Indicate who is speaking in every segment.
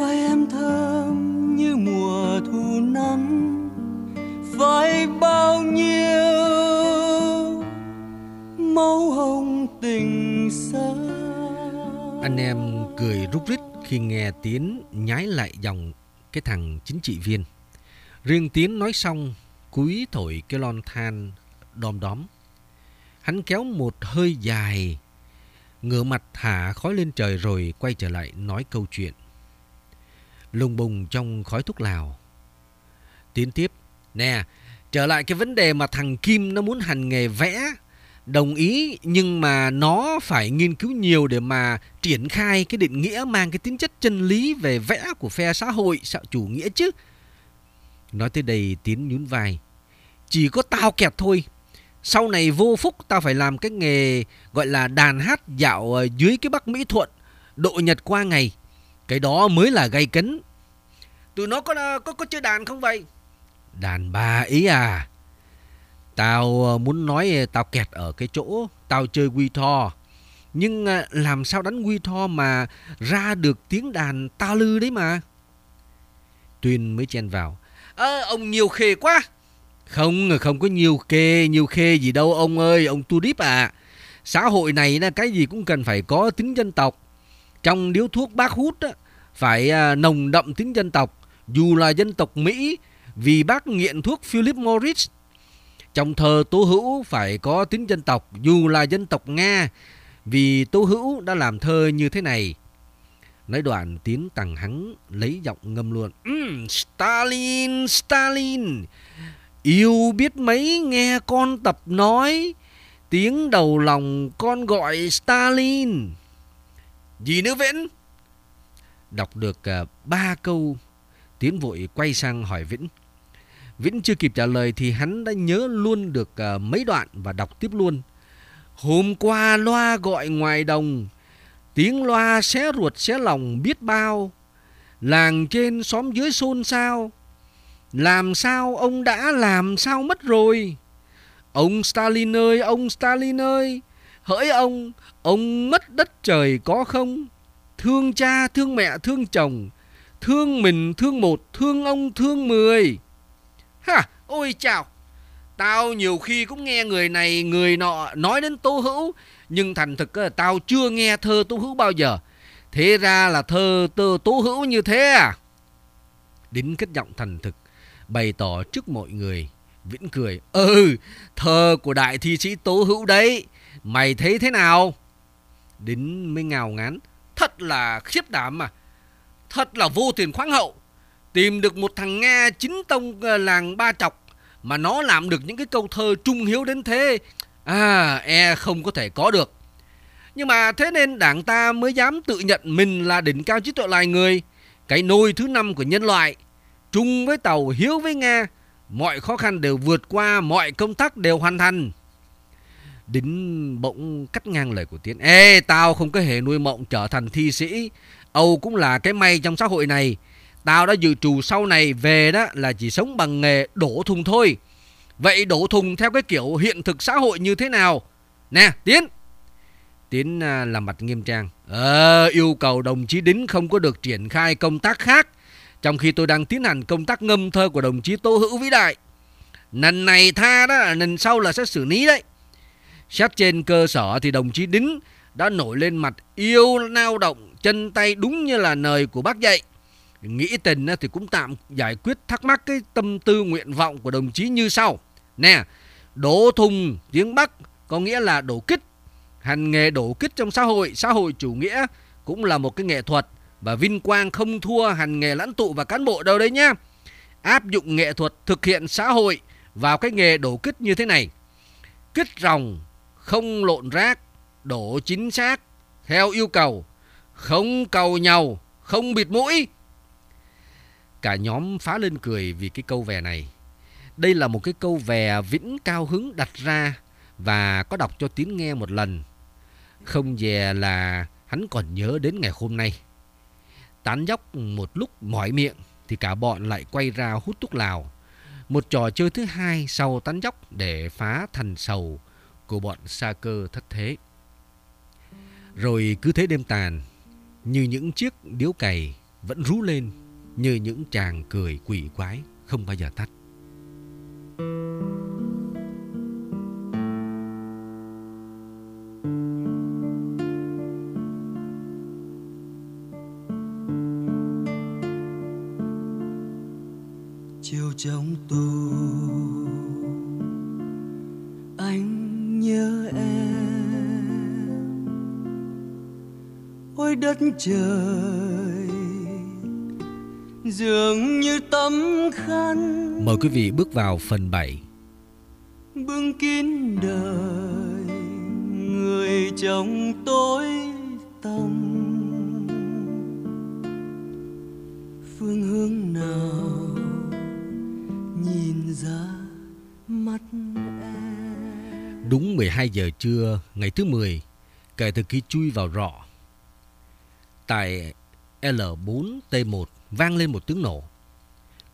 Speaker 1: vai em thơm như mùa thu nắng phải bao nhiêu máu hồng tình xa
Speaker 2: Anh em cười rúc rít khi nghe Tiến nhái lại dòng cái thằng chính trị viên. Riêng Tiến nói xong, cúi thổi cái lon than đom đóm. Hắn kéo một hơi dài, ngửa mặt thả khói lên trời rồi quay trở lại nói câu chuyện. Lùng bùng trong khói thuốc lào. Tiến tiếp, nè, trở lại cái vấn đề mà thằng Kim nó muốn hành nghề vẽ. Đồng ý nhưng mà nó phải nghiên cứu nhiều để mà triển khai cái định nghĩa mang cái tính chất chân lý về vẽ của phe xã hội xã chủ nghĩa chứ. Nói tới đây tiến nhún vai. Chỉ có tao kẹt thôi. Sau này vô phúc tao phải làm cái nghề gọi là đàn hát dạo ờ, dưới cái bắc mỹ thuận độ nhật qua ngày cái đó mới là gây cấn tụi nó có có có chơi đàn không vậy đàn bà ý à Tao ờ, muốn nói ờ, tao kẹt ở cái chỗ tao chơi guitar. Nhưng ờ, làm sao đánh guitar mà ra được tiếng đàn ta lư đấy mà. Tuyên mới chen vào. Ơ ông nhiều khề quá. Không, không có nhiều khê, nhiều khê gì đâu ông ơi, ông tu đíp à. Xã hội này là cái gì cũng cần phải có tính dân tộc. Trong điếu thuốc bác hút á, phải à, nồng đậm tính dân tộc. Dù là dân tộc Mỹ, vì bác nghiện thuốc Philip Morris trong thơ Tố Hữu phải có tính dân tộc dù là dân tộc Nga vì Tố Hữu đã làm thơ như thế này. Nói đoạn tiến tằng hắn lấy giọng ngâm luôn. Um, Stalin, Stalin, yêu biết mấy nghe con tập nói, tiếng đầu lòng con gọi Stalin. Gì nữa Vĩnh? Đọc được à, ba câu, Tiến vội quay sang hỏi Vĩnh. Vĩnh chưa kịp trả lời thì hắn đã nhớ luôn được à, mấy đoạn và đọc tiếp luôn. Hôm qua loa gọi ngoài đồng, tiếng loa xé ruột xé lòng biết bao. Làng trên xóm dưới xôn xao. Làm sao ông đã làm sao mất rồi? Ông Stalin ơi, ông Stalin ơi, hỡi ông, ông mất đất trời có không? Thương cha, thương mẹ, thương chồng, thương mình, thương một, thương ông, thương mười. Ha, ôi chào. Tao nhiều khi cũng nghe người này người nọ nói đến Tô Hữu, nhưng thành thực ờ, tao chưa nghe thơ Tô Hữu bao giờ. Thế ra là thơ tơ Tố Hữu như thế à? Đính kết giọng thành thực, bày tỏ trước mọi người. Viễn cười, ừ, thơ của đại thi sĩ Tố Hữu đấy, mày thấy thế nào? Đính mới ngào ngán, thật là khiếp đảm mà, thật là vô tiền khoáng hậu. Tìm được một thằng Nga chính tông ờ, làng Ba chọc mà nó làm được những cái câu thơ trung hiếu đến thế. À, e không có thể có được. Nhưng mà thế nên đảng ta mới dám tự nhận mình là đỉnh cao trí tuệ loài người, cái nôi thứ năm của nhân loại, chung với tàu hiếu với Nga, mọi khó khăn đều vượt qua, mọi công tác đều hoàn thành. Đính bỗng cắt ngang lời của Tiến. Ê, tao không có hề nuôi mộng trở thành thi sĩ. Âu cũng là cái may trong xã hội này. Tao đã dự trù sau này về đó là chỉ sống bằng nghề đổ thùng thôi. Vậy đổ thùng theo cái kiểu hiện thực xã hội như thế nào? Nè, Tiến. Tiến à, làm mặt nghiêm trang. Ờ, yêu cầu đồng chí Đính không có được triển khai công tác khác. Trong khi tôi đang tiến hành công tác ngâm thơ của đồng chí Tô Hữu Vĩ Đại. Lần này tha đó, lần sau là sẽ xử lý đấy. Xét trên cơ sở thì đồng chí Đính đã nổi lên mặt yêu lao động, chân tay đúng như là lời của bác dạy. Nghĩ tình thì cũng tạm giải quyết thắc mắc cái tâm tư nguyện vọng của đồng chí như sau. Nè, đổ thùng tiếng Bắc có nghĩa là đổ kích. Hành nghề đổ kích trong xã hội, xã hội chủ nghĩa cũng là một cái nghệ thuật và vinh quang không thua hành nghề lãnh tụ và cán bộ đâu đấy nhá. Áp dụng nghệ thuật thực hiện xã hội vào cái nghề đổ kích như thế này. Kích ròng, không lộn rác, đổ chính xác, theo yêu cầu, không cầu nhau, không bịt mũi, Cả nhóm phá lên cười vì cái câu về này. Đây là một cái câu về vĩnh cao hứng đặt ra và có đọc cho Tiến nghe một lần. Không về là hắn còn nhớ đến ngày hôm nay. Tán dốc một lúc mỏi miệng thì cả bọn lại quay ra hút thuốc lào. Một trò chơi thứ hai sau tán dốc để phá thành sầu của bọn sa cơ thất thế. Rồi cứ thế đêm tàn, như những chiếc điếu cày vẫn rú lên như những chàng cười quỷ quái không bao giờ tắt.
Speaker 1: chiều trong tù ôi đất trời. Dường như tấm khăn
Speaker 2: Mời quý vị bước vào phần 7
Speaker 1: bưng kín đời người trong tối tăm. Phương hướng nào nhìn ra mắt em?
Speaker 2: Đúng 12 giờ trưa ngày thứ 10 kể từ khi chui vào rọ. Tại L4T1 vang lên một tiếng nổ.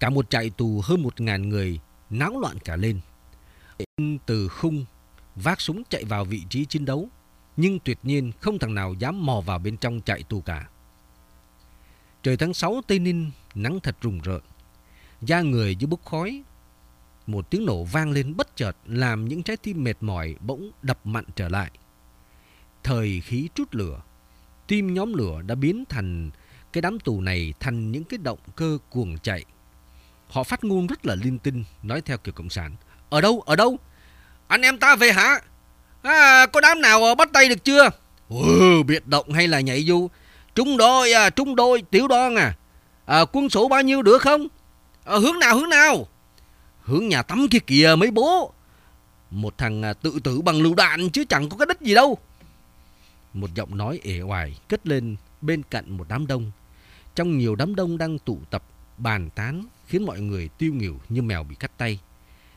Speaker 2: Cả một trại tù hơn một ngàn người náo loạn cả lên. Từ khung vác súng chạy vào vị trí chiến đấu. Nhưng tuyệt nhiên không thằng nào dám mò vào bên trong trại tù cả. Trời tháng 6 Tây Ninh nắng thật rùng rợn. Da người như bốc khói. Một tiếng nổ vang lên bất chợt làm những trái tim mệt mỏi bỗng đập mạnh trở lại. Thời khí trút lửa, tim nhóm lửa đã biến thành cái đám tù này thành những cái động cơ cuồng chạy. Họ phát ngôn rất là linh tinh, nói theo kiểu cộng sản. Ở đâu? Ở đâu? Anh em ta về hả? À, có đám nào bắt tay được chưa? Ừ, biệt động hay là nhảy dù? Trung đôi, à, trung đôi, tiểu đoan à. à quân số bao nhiêu được không? À, hướng nào, hướng nào? Hướng nhà tắm kia kìa mấy bố. Một thằng à, tự tử bằng lựu đạn chứ chẳng có cái đích gì đâu. Một giọng nói ế oải cất lên bên cạnh một đám đông. Trong nhiều đám đông đang tụ tập, bàn tán, khiến mọi người tiêu nghỉu như mèo bị cắt tay.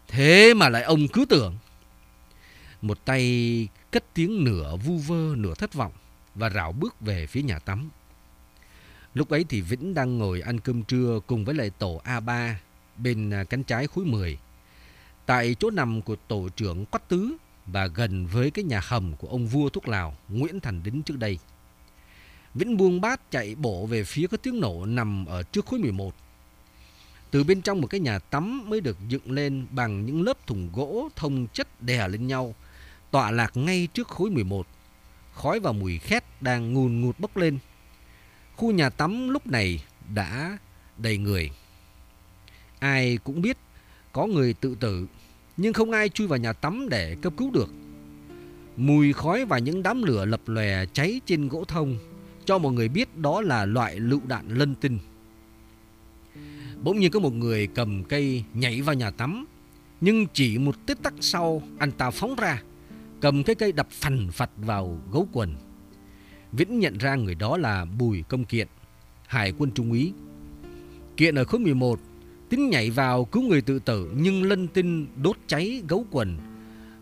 Speaker 2: Thế mà lại ông cứ tưởng. Một tay cất tiếng nửa vu vơ, nửa thất vọng và rảo bước về phía nhà tắm. Lúc ấy thì Vĩnh đang ngồi ăn cơm trưa cùng với lại tổ A3 bên à, cánh trái khối 10. Tại chỗ nằm của tổ trưởng Quách Tứ và gần với cái nhà hầm của ông vua thuốc lào Nguyễn Thành Đính trước đây. Vĩnh buông bát chạy bộ về phía có tiếng nổ nằm ở trước khối 11. Từ bên trong một cái nhà tắm mới được dựng lên bằng những lớp thùng gỗ thông chất đè lên nhau, tọa lạc ngay trước khối 11. Khói và mùi khét đang ngùn ngụt bốc lên. Khu nhà tắm lúc này đã đầy người. Ai cũng biết có người tự tử, nhưng không ai chui vào nhà tắm để cấp cứu được. Mùi khói và những đám lửa lập lòe cháy trên gỗ thông cho mọi người biết đó là loại lựu đạn lân tinh. Bỗng nhiên có một người cầm cây nhảy vào nhà tắm, nhưng chỉ một tích tắc sau anh ta phóng ra, cầm cái cây đập phành phật vào gấu quần. Vĩnh nhận ra người đó là Bùi Công Kiện, hải quân trung úy. Kiện ở khối 11, tính nhảy vào cứu người tự tử nhưng lân tinh đốt cháy gấu quần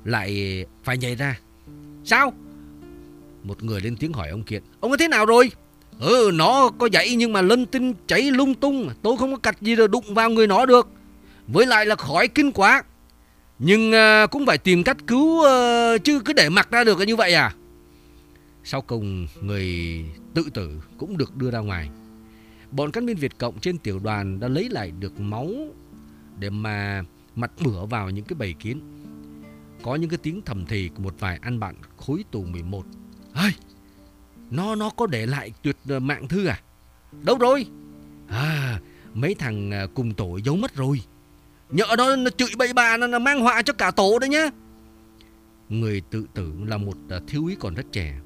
Speaker 2: lại phải nhảy ra. Sao? Một người lên tiếng hỏi ông Kiện. Ông ấy thế nào rồi? Ừ, nó có dậy nhưng mà lân tinh cháy lung tung. Tôi không có cạch gì rồi đụng vào người nó được. Với lại là khỏi kinh quá. Nhưng à, cũng phải tìm cách cứu à, chứ cứ để mặc ra được như vậy à? Sau cùng người tự tử cũng được đưa ra ngoài. Bọn cán binh Việt Cộng trên tiểu đoàn đã lấy lại được máu để mà mặt bửa vào những cái bầy kiến. Có những cái tiếng thầm thì của một vài anh bạn khối tù 11. Ây, nó nó có để lại tuyệt mạng thư à? Đâu rồi? À, mấy thằng à, cùng tổ giấu mất rồi. Nhỡ nó, nó chửi bậy bà nó, nó mang họa cho cả tổ đấy nhá. Người tự tử là một à, thiếu úy còn rất trẻ.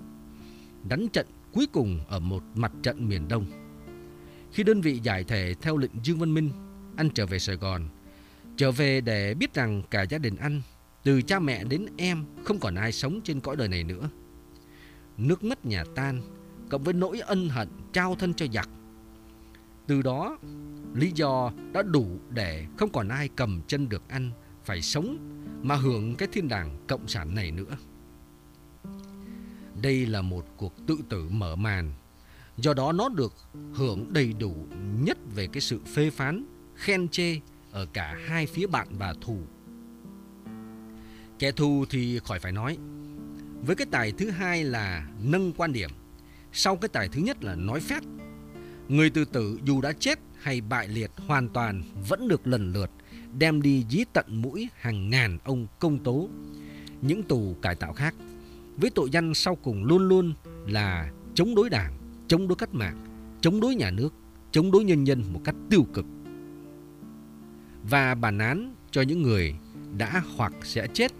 Speaker 2: Đánh trận cuối cùng ở một mặt trận miền Đông. Khi đơn vị giải thể theo lệnh Dương Văn Minh, anh trở về Sài Gòn. Trở về để biết rằng cả gia đình anh, từ cha mẹ đến em, không còn ai sống trên cõi đời này nữa. Nước mắt nhà tan, cộng với nỗi ân hận trao thân cho giặc. Từ đó, lý do đã đủ để không còn ai cầm chân được anh, phải sống mà hưởng cái thiên đàng cộng sản này nữa. Đây là một cuộc tự tử mở màn Do đó nó được hưởng đầy đủ nhất về cái sự phê phán, khen chê ở cả hai phía bạn và thù. Kẻ thù thì khỏi phải nói. Với cái tài thứ hai là nâng quan điểm. Sau cái tài thứ nhất là nói phép Người tự tử dù đã chết hay bại liệt hoàn toàn vẫn được lần lượt đem đi dí tận mũi hàng ngàn ông công tố. Những tù cải tạo khác với tội danh sau cùng luôn luôn là chống đối đảng, chống đối cách mạng, chống đối nhà nước, chống đối nhân dân một cách tiêu cực. Và bản án cho những người đã hoặc sẽ chết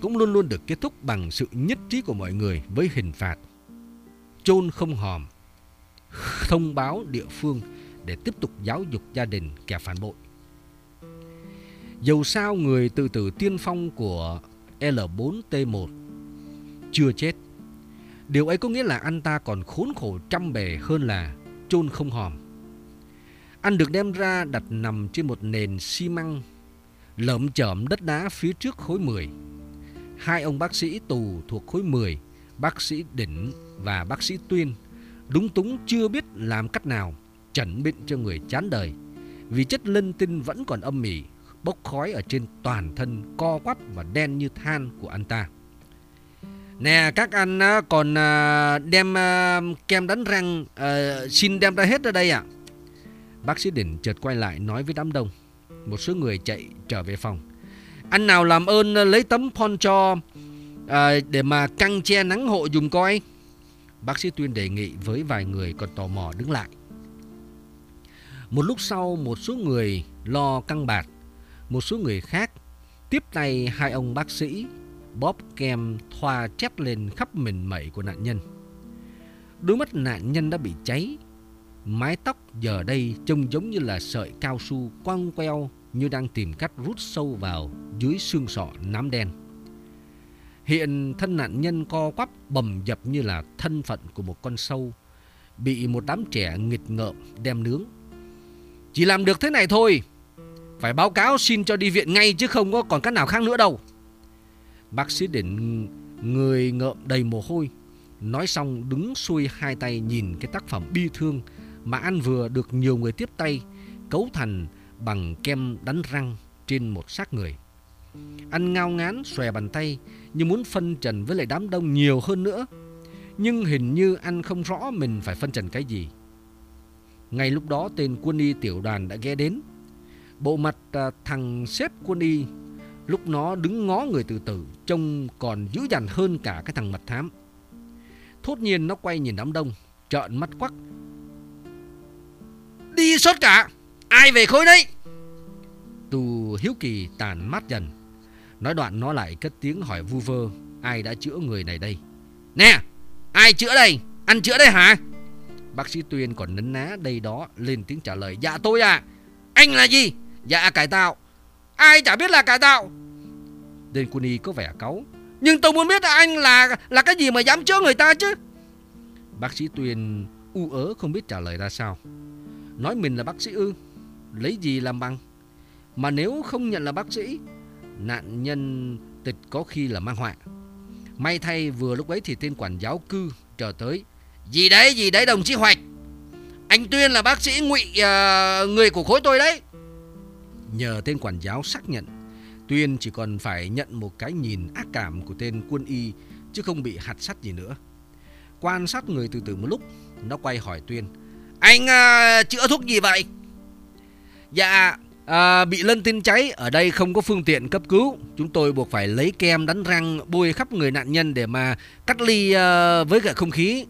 Speaker 2: cũng luôn luôn được kết thúc bằng sự nhất trí của mọi người với hình phạt chôn không hòm thông báo địa phương để tiếp tục giáo dục gia đình kẻ phản bội. Dầu sao người tự tử tiên phong của L4T1 chưa chết. Điều ấy có nghĩa là anh ta còn khốn khổ trăm bề hơn là chôn không hòm. Anh được đem ra đặt nằm trên một nền xi măng lởm chởm đất đá phía trước khối 10. Hai ông bác sĩ tù thuộc khối 10, bác sĩ Đỉnh và bác sĩ Tuyên đúng túng chưa biết làm cách nào chẩn bệnh cho người chán đời vì chất linh tinh vẫn còn âm mỉ bốc khói ở trên toàn thân co quắp và đen như than của anh ta. Nè các anh còn à, đem à, kem đánh răng à, xin đem ra hết ra đây ạ. Bác sĩ Đỉnh chợt quay lại nói với đám đông. Một số người chạy trở về phòng. Anh nào làm ơn lấy tấm poncho để mà căng che nắng hộ dùm coi. Bác sĩ Tuyên đề nghị với vài người còn tò mò đứng lại. Một lúc sau một số người lo căng bạt, một số người khác tiếp tay hai ông bác sĩ bóp kem thoa chét lên khắp mình mẩy của nạn nhân. Đôi mắt nạn nhân đã bị cháy, mái tóc giờ đây trông giống như là sợi cao su quăng queo như đang tìm cách rút sâu vào dưới xương sọ nám đen. Hiện thân nạn nhân co quắp bầm dập như là thân phận của một con sâu bị một đám trẻ nghịch ngợm đem nướng. Chỉ làm được thế này thôi. Phải báo cáo xin cho đi viện ngay chứ không có còn cách nào khác nữa đâu. Bác sĩ định người ngợm đầy mồ hôi. Nói xong đứng xuôi hai tay nhìn cái tác phẩm bi thương mà anh vừa được nhiều người tiếp tay, cấu thành bằng kem đánh răng trên một xác người. Anh ngao ngán, xòe bàn tay như muốn phân trần với lại đám đông nhiều hơn nữa. Nhưng hình như anh không rõ mình phải phân trần cái gì. Ngay lúc đó tên quân y tiểu đoàn đã ghé đến. Bộ mặt à, thằng xếp quân y lúc nó đứng ngó người từ từ trông còn dữ dằn hơn cả cái thằng mật thám. Thốt nhiên nó quay nhìn đám đông, trợn mắt quắc. Đi sốt cả, ai về khối đấy? Tù hiếu kỳ tàn mát dần. Nói đoạn nó lại cất tiếng hỏi vu vơ ai đã chữa người này đây. Nè, ai chữa đây? Anh chữa đây hả? Bác sĩ Tuyên còn nấn ná đây đó lên tiếng trả lời. Dạ tôi à. Anh là gì? Dạ cải tạo. Ai chả biết là cải tạo. Tên quân y có vẻ cáu. Nhưng tôi muốn biết là anh là là cái gì mà dám chữa người ta chứ. Bác sĩ Tuyên u ớ không biết trả lời ra sao. Nói mình là bác sĩ ư. Lấy gì làm bằng? Mà nếu không nhận là bác sĩ nạn nhân tịch có khi là mang họa. May thay vừa lúc ấy thì tên quản giáo cư trở tới. Gì đấy, gì đấy đồng chí Hoạch. Anh Tuyên là bác sĩ ngụy uh, người của khối tôi đấy. Nhờ tên quản giáo xác nhận, Tuyên chỉ còn phải nhận một cái nhìn ác cảm của tên quân y chứ không bị hạt sắt gì nữa. Quan sát người từ từ một lúc, nó quay hỏi Tuyên. Anh uh, chữa thuốc gì vậy? Dạ, À, bị lân tin cháy, ở đây không có phương tiện cấp cứu. Chúng tôi buộc phải lấy kem đánh răng bôi khắp người nạn nhân để mà cắt ly uh, với cả không khí.